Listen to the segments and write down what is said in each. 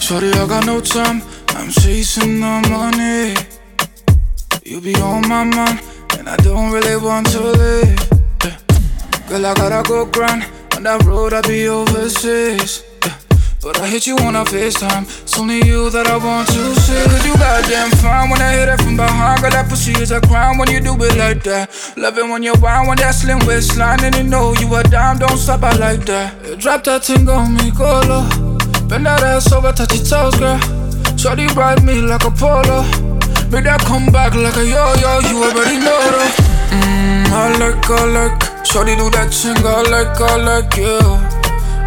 Sorry, I got no time. I'm chasing the money. You be on my mind, and I don't really want to leave. Yeah. Girl, I gotta go grind. On that road, I be overseas. Yeah. But I hit you on a FaceTime. It's only you that I want to see. Cause you got fine when I hit it from behind. Girl, that pussy is a crime when you do it like that. Love it when you're wild, when that slim waistline. And you know you a dime, don't stop I like that. Drop that thing on me, go low. Bend that ass over, touch your toes, girl. Shorty ride me like a polo. Make that come back like a yo-yo, you already know though. Mmm, I like, I like. Shorty do that thing, I like, I like, yeah.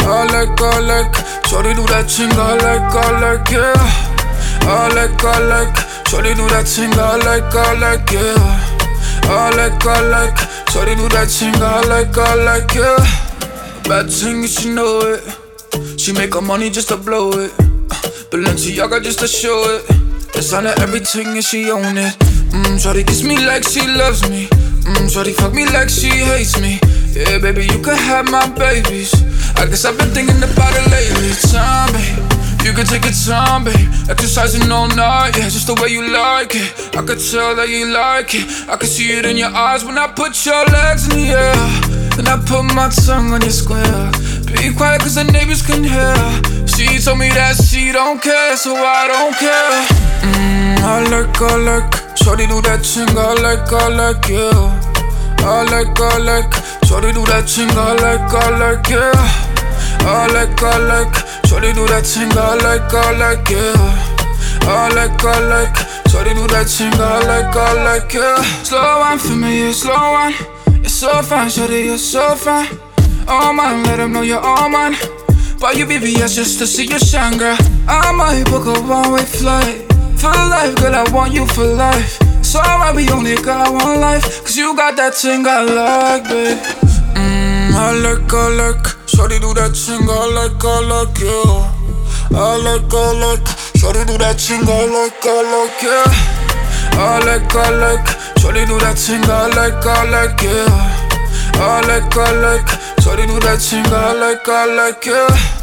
I like, I like. Shorty do that thing, I like, I like, yeah. I like, I like. Shorty do that thing, I like, I like, yeah. I like, I like. Shorty do that thing, I like, I like, yeah. Bad thing, should know it. She make her money just to blow it. Balenciaga just to show it. Designer everything and she own it. Mmm, shorty kiss me like she loves me. Mmm, shorty fuck me like she hates me. Yeah, baby, you can have my babies. I guess I've been thinking about it lately. Time, babe. You can take your time, babe. Exercising all night, yeah, just the way you like it. I could tell that you like it. I could see it in your eyes when I put your legs in the air. And I put my tongue on your square. Be quiet cause the neighbors can hear. She told me that she don't care, so I don't care. Mmm, I like, I like. Shorty do that thing, I like, I like, yeah. I like, I like. Shorty do that thing, I like, I like, yeah. I like, I like. Shorty do that thing, I like, I like, yeah. I like, I like. Shorty do that thing, I like, I like, yeah. Slow one for me, yeah, slow one. You're so fine, shorty, you're so fine. Oh man, let them know you're all mine. Buy you VVS just to see you shine, girl. I might book a one-way flight. For life, girl, I want you for life. So I we only got one life. Cause you got that thing I like, babe. Mmm, I like, I like. Shorty do that thing I like, I like, yeah. I like, I like. Shorty do that thing I like, I like, yeah. I like, I like. Shorty do that thing I like, I like, yeah. I like, I like. Shorty do that thing I like, I like, yeah.